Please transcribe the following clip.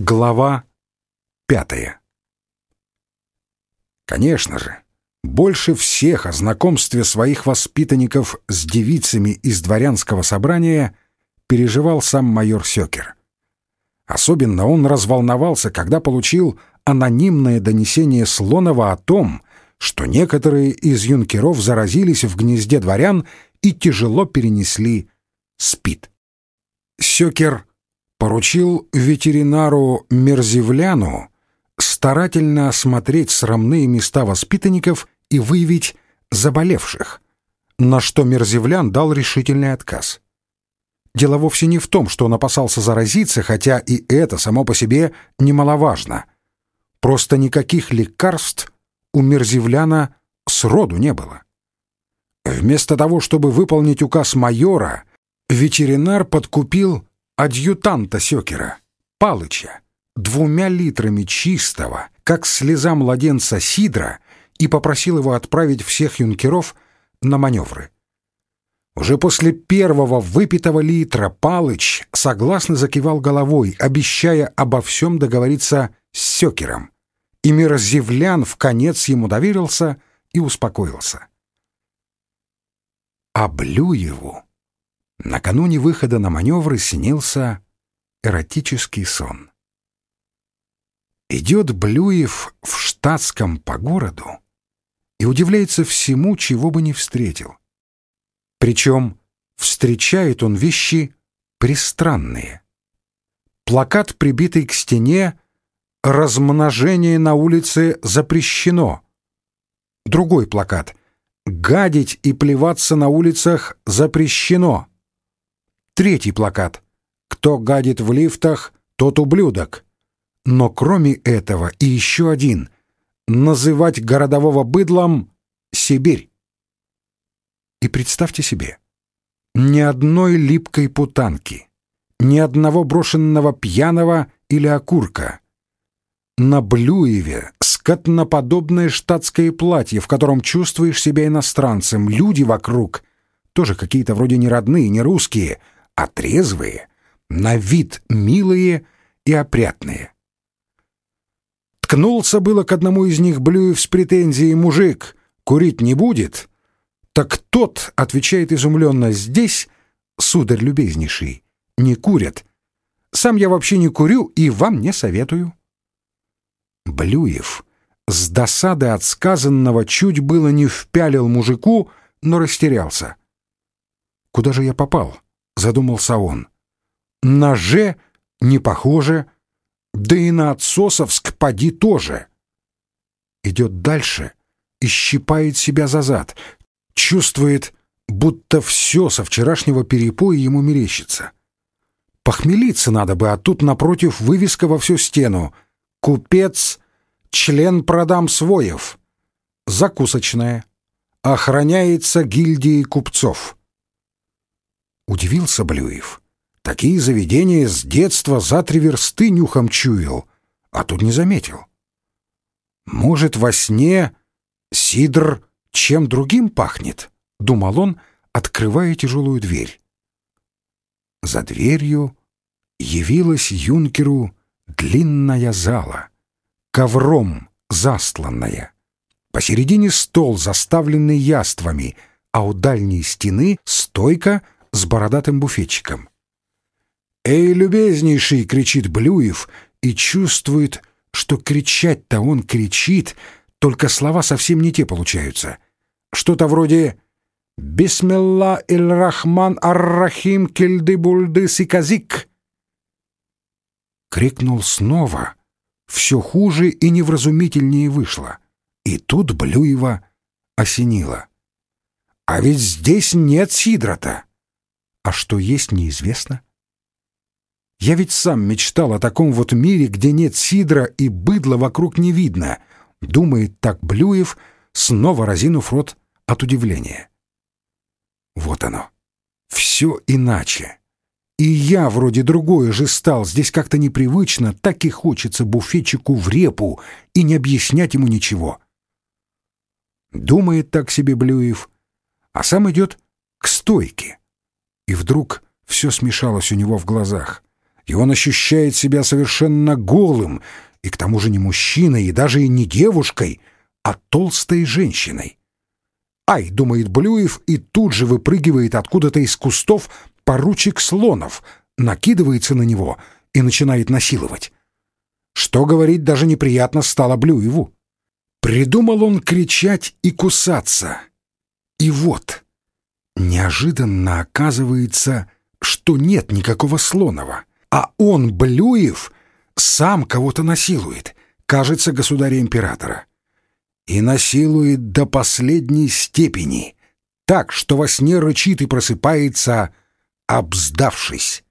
Глава пятая Конечно же, больше всех о знакомстве своих воспитанников с девицами из дворянского собрания переживал сам майор Сёкер. Особенно он разволновался, когда получил анонимное донесение Слонова о том, что некоторые из юнкеров заразились в гнезде дворян и тяжело перенесли спид. Сёкер поручил ветеринару Мерзивляну старательно осмотреть срамные места воспитанников и выявить заболевших, на что Мерзивлян дал решительный отказ. Дело вовсе не в том, что он опасался заразиться, хотя и это само по себе немаловажно. Просто никаких лекарств у Мерзивляна сроду не было. Вместо того, чтобы выполнить указ майора, ветеринар подкупил адъютанта Сёкера, Палыча, двумя литрами чистого, как слеза младенца сидра, и попросил его отправить всех юнкеров на маневры. Уже после первого выпитого литра Палыч согласно закивал головой, обещая обо всем договориться с Сёкером. И Мирзевлян в конец ему доверился и успокоился. А Блюеву накануне выхода на маневры снился эротический сон. Идет Блюев в штатском по городу и удивляется всему, чего бы не встретил. Причем встречает он вещи пристранные. Плакат, прибитый к стене, «Размножение на улице запрещено». Другой плакат «Гадить и плеваться на улицах запрещено». Третий плакат «Кто гадит в лифтах, тот ублюдок». Но кроме этого и еще один «Называть городового быдлом Сибирь». И представьте себе, ни одной липкой путанки, ни одного брошенного пьяного или окурка. На Блюеве скотноподобное штатское платье, в котором чувствуешь себя иностранцем, люди вокруг тоже какие-то вроде не родные, не русские — а трезвые, на вид милые и опрятные. Ткнулся было к одному из них Блюев с претензией «Мужик, курить не будет?» Так тот отвечает изумленно «Здесь, сударь любезнейший, не курят. Сам я вообще не курю и вам не советую». Блюев с досады от сказанного чуть было не впялил мужику, но растерялся. «Куда же я попал?» Задумался он. На «Ж» не похоже, да и на отсосовск поди тоже. Идет дальше и щипает себя за зад, чувствует, будто все со вчерашнего перепоя ему мерещится. Похмелиться надо бы, а тут напротив вывеска во всю стену. «Купец, член продам своев». Закусочная. Охраняется гильдией купцов. Удивился Блюев. Такие заведения с детства за три версты нюхом чуял, а тут не заметил. Может, во сне сидр чем другим пахнет, думал он, открывая тяжелую дверь. За дверью явилась юнкеру длинная зала, ковром застланная. Посередине стол, заставленный яствами, а у дальней стены стойка — с бородатым буфетчиком. «Эй, любезнейший!» — кричит Блюев и чувствует, что кричать-то он кричит, только слова совсем не те получаются. Что-то вроде «Бисмилла иль-Рахман ар-Рахим кельды-бульды сиказик!» Крикнул снова. Все хуже и невразумительнее вышло. И тут Блюева осенило. «А ведь здесь нет сидра-то!» А что есть, неизвестно. Я ведь сам мечтал о таком вот мире, где нет сидра и быдла вокруг не видно, думает так Блюев, снова разинув рот от удивления. Вот оно. Все иначе. И я вроде другое же стал, здесь как-то непривычно, так и хочется буфетчику в репу и не объяснять ему ничего. Думает так себе Блюев, а сам идет к стойке. И вдруг все смешалось у него в глазах. и он ощущает себя совершенно голым, и к тому же не мужчиной, и даже и не девушкой, а толстой женщиной. «Ай!» — думает Блюев, и тут же выпрыгивает откуда-то из кустов поручик Слонов, накидывается на него и начинает насиловать. Что говорить, даже неприятно стало Блюеву. Придумал он кричать и кусаться. И вот, неожиданно оказывается, что нет никакого Слонова, а он, Блюев, сам кого-то насилует, кажется, государя-императора. И насилует до последней степени, так, что во сне рычит и просыпается, обздавшись.